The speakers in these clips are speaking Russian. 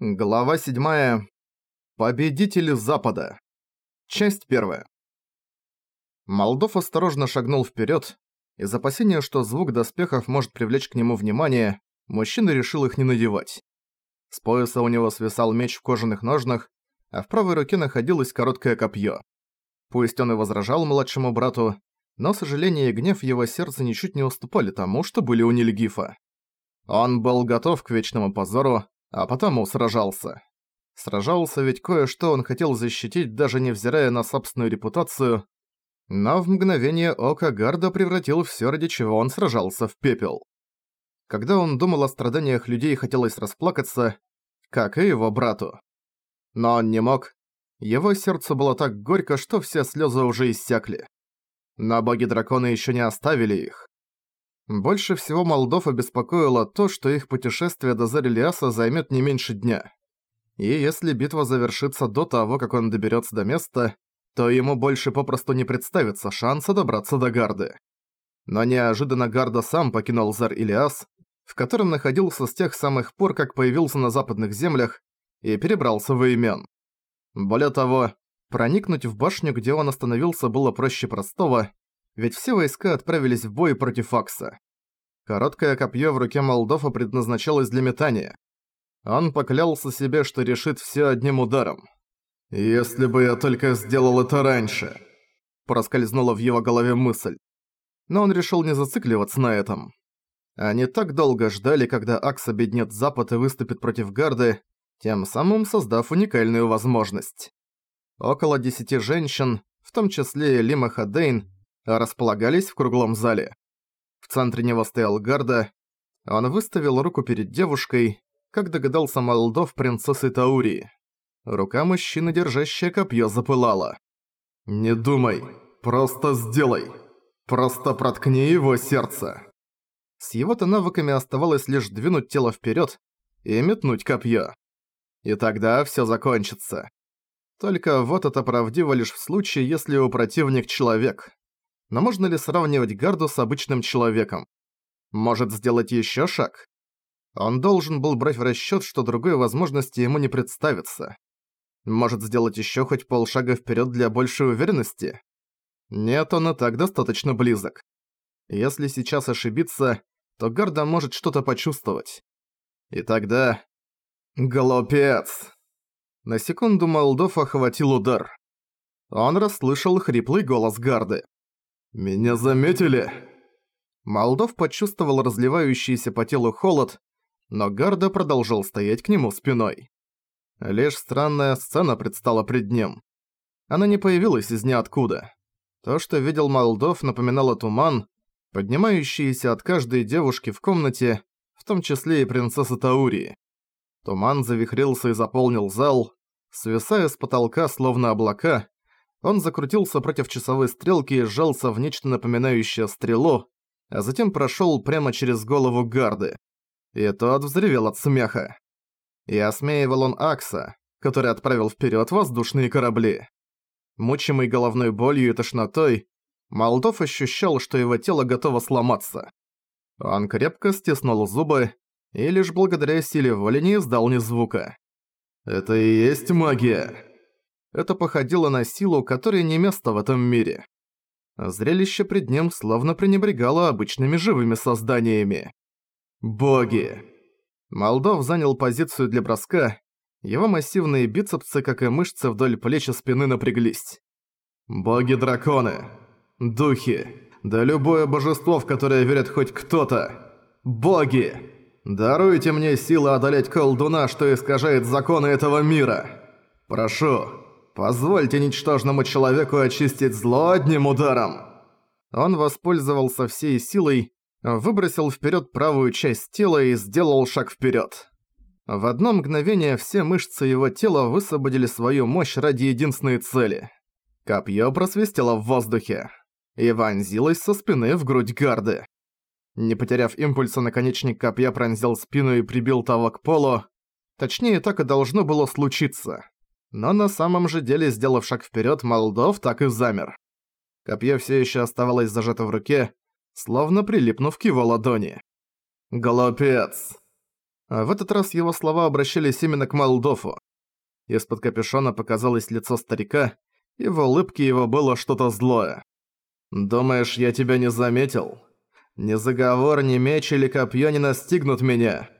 Глава 7. Победители Запада. Часть 1. Молдов осторожно шагнул вперед. Из опасения, что звук доспехов может привлечь к нему внимание, мужчина решил их не надевать. С пояса у него свисал меч в кожаных ножнах, а в правой руке находилось короткое копье. Пусть он и возражал младшему брату, но сожаление и гнев его сердца ничуть не уступали тому, что были у Нильгифа. Он был готов к вечному позору, а потому сражался. Сражался, ведь кое-что он хотел защитить, даже невзирая на собственную репутацию, но в мгновение ока Гарда превратил всё, ради чего он сражался, в пепел. Когда он думал о страданиях людей, хотелось расплакаться, как и его брату. Но он не мог. Его сердце было так горько, что все слёзы уже иссякли. Но боги-драконы ещё не оставили их. Больше всего Молдов обеспокоило то, что их путешествие до Зарелиаса займет не меньше дня. И если битва завершится до того, как он доберется до места, то ему больше попросту не представится шанса добраться до Гарды. Но неожиданно Гарда сам покинул Зар-Илиас, в котором находился с тех самых пор, как появился на западных землях, и перебрался в Имен. Более того, проникнуть в башню, где он остановился, было проще простого, ведь все войска отправились в бой против Акса. Короткое копье в руке Молдова предназначалось для метания. Он поклялся себе, что решит все одним ударом. «Если бы я только сделал это раньше», – проскользнула в его голове мысль. Но он решил не зацикливаться на этом. Они так долго ждали, когда Акс обеднет Запад и выступит против Гарды, тем самым создав уникальную возможность. Около десяти женщин, в том числе Лима Хадейн, располагались в круглом зале. В центре него стоял Гарда. Он выставил руку перед девушкой, как догадался Молдов принцессы Таурии. Рука мужчины, держащая копье, запылала. «Не думай, просто сделай. Просто проткни его сердце». С его-то навыками оставалось лишь двинуть тело вперед и метнуть копье. И тогда все закончится. Только вот это правдиво лишь в случае, если у противник человек. Но можно ли сравнивать Гарду с обычным человеком? Может сделать еще шаг? Он должен был брать в расчет, что другой возможности ему не представится. Может сделать еще хоть полшага вперед для большей уверенности? Нет, он и так достаточно близок. Если сейчас ошибиться, то Гарда может что-то почувствовать. И тогда... Глупец! На секунду Молдов охватил удар. Он расслышал хриплый голос Гарды. «Меня заметили?» Молдов почувствовал разливающийся по телу холод, но Гарда продолжил стоять к нему спиной. Лишь странная сцена предстала пред ним. Она не появилась из ниоткуда. То, что видел Молдов, напоминало туман, поднимающийся от каждой девушки в комнате, в том числе и принцессы Таурии. Туман завихрился и заполнил зал, свисая с потолка словно облака, он закрутился против часовой стрелки и сжался в нечто напоминающее стрелу, а затем прошёл прямо через голову гарды. И тот взревел от смеха. И осмеивал он Акса, который отправил вперёд воздушные корабли. Мучимый головной болью и тошнотой, Молдов ощущал, что его тело готово сломаться. Он крепко стиснул зубы и лишь благодаря силе воли не издал ни звука. «Это и есть магия!» Это походило на силу, которой не место в этом мире. Зрелище пред ним словно пренебрегало обычными живыми созданиями. Боги! Молдов занял позицию для броска, его массивные бицепсы, как и мышцы вдоль плеч и спины напряглись. Боги-драконы! Духи! Да любое божество, в которое верит хоть кто-то! Боги! Даруйте мне силы одолеть колдуна, что искажает законы этого мира! Прошу, Позвольте ничтожному человеку очистить зло одним ударом!» Он воспользовался всей силой, выбросил вперед правую часть тела и сделал шаг вперед. В одно мгновение все мышцы его тела высвободили свою мощь ради единственной цели. Копье просвистело в воздухе и вонзилось со спины в грудь гарды. Не потеряв импульса, наконечник копья пронзил спину и прибил того к полу. Точнее, так и должно было случиться но на самом же деле, сделав шаг вперед, Молдов так и замер. Копье все еще оставалось зажато в руке, словно прилипнув к его ладони. «Глупец!» А в этот раз его слова обращались именно к Малдофу. Из-под капюшона показалось лицо старика, и в улыбке его было что-то злое. «Думаешь, я тебя не заметил? Ни заговор, ни меч или копье не настигнут меня.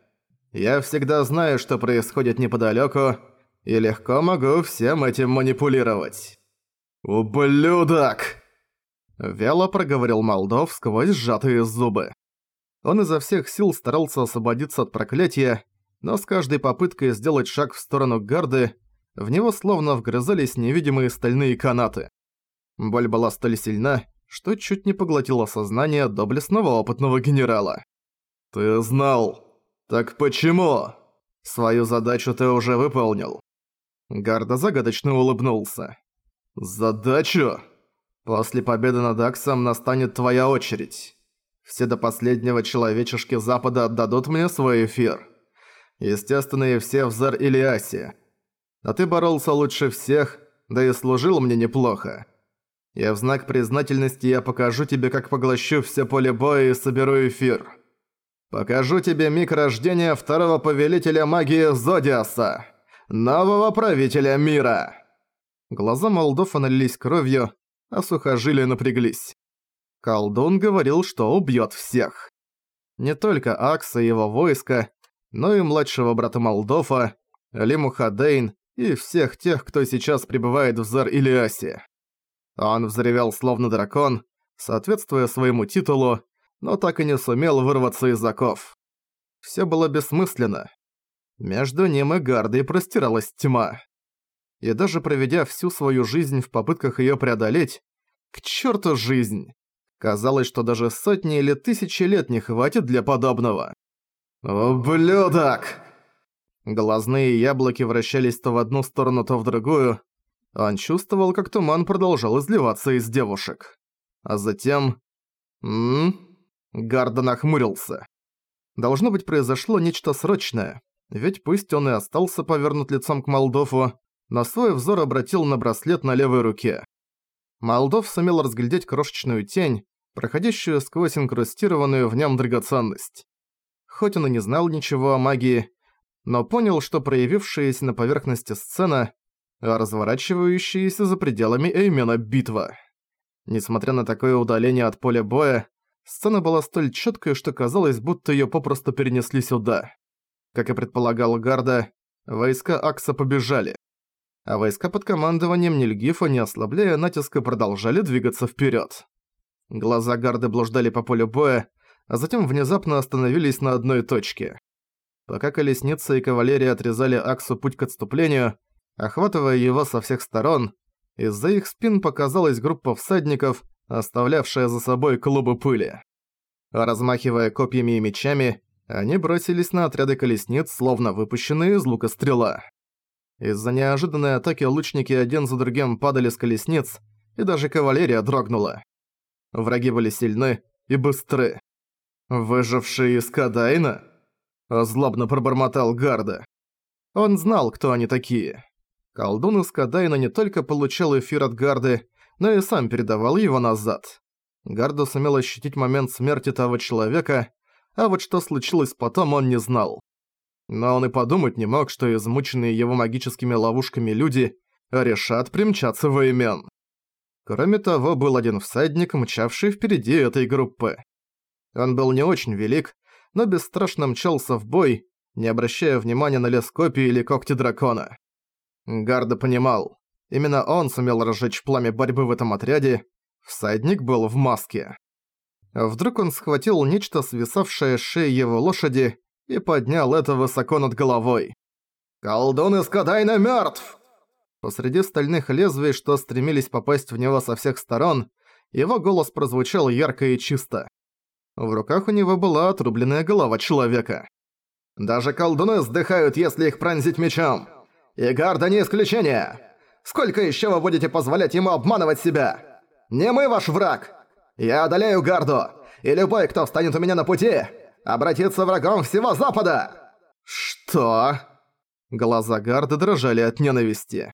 Я всегда знаю, что происходит неподалёку, и легко могу всем этим манипулировать». «Ублюдок!» Вяло проговорил Молдов сквозь сжатые зубы. Он изо всех сил старался освободиться от проклятия, но с каждой попыткой сделать шаг в сторону гарды, в него словно вгрызались невидимые стальные канаты. Боль была столь сильна, что чуть не поглотила сознание доблестного опытного генерала. «Ты знал. Так почему? Свою задачу ты уже выполнил». Гарда загадочно улыбнулся. «Задачу? После победы над Аксом настанет твоя очередь. Все до последнего человечешки Запада отдадут мне свой эфир. Естественно, и все в Зар-Илиасе. А ты боролся лучше всех, да и служил мне неплохо. И в знак признательности я покажу тебе, как поглощу все поле боя и соберу эфир. Покажу тебе миг рождения второго повелителя магии Зодиаса, нового правителя мира». Глаза Молдова налились кровью, а сухожилия напряглись. Колдун говорил, что убьет всех. Не только Акса и его войско, но и младшего брата Молдова, Лиму Хадейн и всех тех, кто сейчас пребывает в Зар-Илиасе. Он взревел словно дракон, соответствуя своему титулу, но так и не сумел вырваться из оков. Всё было бессмысленно. Между ним и Гардой простиралась тьма. И даже проведя всю свою жизнь в попытках её преодолеть, к чёрту жизнь! Казалось, что даже сотни или тысячи лет не хватит для подобного. «Ублюдок!» Глазные яблоки вращались то в одну сторону, то в другую. Он чувствовал, как туман продолжал изливаться из девушек. А затем... Ммм... Гарда нахмурился. Должно быть, произошло нечто срочное. Ведь пусть он и остался повернут лицом к Молдову, но свой взор обратил на браслет на левой руке. Молдов сумел разглядеть крошечную тень, проходящую сквозь инкрустированную в нем драгоценность. Хоть он и не знал ничего о магии, но понял, что проявившаяся на поверхности сцена, а разворачивающаяся за пределами Эймена битва. Несмотря на такое удаление от поля боя, сцена была столь четкой, что казалось, будто ее попросту перенесли сюда. Как и предполагал Гарда, войска Акса побежали. А войска под командованием Нильгифа, не ослабляя натиска, продолжали двигаться вперед. Глаза гарды блуждали по полю боя, а затем внезапно остановились на одной точке. Пока колесница и кавалерия отрезали Аксу путь к отступлению, охватывая его со всех сторон, из-за их спин показалась группа всадников, оставлявшая за собой клубы пыли. размахивая копьями и мечами, они бросились на отряды колесниц, словно выпущенные из лука стрела. Из-за неожиданной атаки лучники один за другим падали с колесниц, и даже кавалерия дрогнула. Враги были сильны и быстры. «Выжившие из Кадайна?» Злобно пробормотал Гарда. Он знал, кто они такие. Колдун из Кадайна не только получал эфир от Гарды, но и сам передавал его назад. Гарда сумел ощутить момент смерти того человека, а вот что случилось потом, он не знал. Но он и подумать не мог, что измученные его магическими ловушками люди решат примчаться во имен. Кроме того, был один всадник, мчавший впереди этой группы. Он был не очень велик, но бесстрашно мчался в бой, не обращая внимания на лес копий или когти дракона. Гарда понимал, именно он сумел разжечь пламя борьбы в этом отряде, всадник был в маске. Вдруг он схватил нечто свисавшее с шеи его лошади и поднял это высоко над головой. «Колдун из Кадайна мёртв!» Посреди стальных лезвий, что стремились попасть в него со всех сторон, его голос прозвучал ярко и чисто. В руках у него была отрубленная голова человека. «Даже колдуны сдыхают, если их пронзить мечом! И Гарда не исключение! Сколько еще вы будете позволять ему обманывать себя? Не мы ваш враг! Я одолею Гарду, и любой, кто встанет у меня на пути, обратится врагом всего Запада!» «Что?» Глаза Гарды дрожали от ненависти.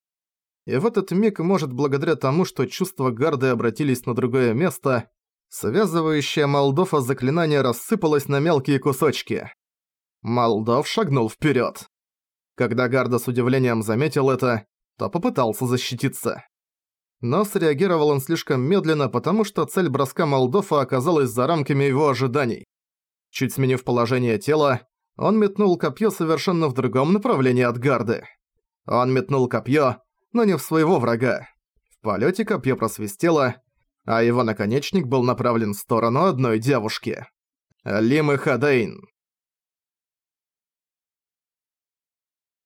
И в этот миг, может, благодаря тому, что чувства Гарды обратились на другое место, связывающее Молдова заклинание рассыпалось на мелкие кусочки. Молдов шагнул вперед. Когда Гарда с удивлением заметил это, то попытался защититься. Но среагировал он слишком медленно, потому что цель броска Молдова оказалась за рамками его ожиданий. Чуть сменив положение тела, он метнул копье совершенно в другом направлении от Гарды. Он метнул копье, но не в своего врага. В полете копье просвистело, а его наконечник был направлен в сторону одной девушки. Лимы Хадейн.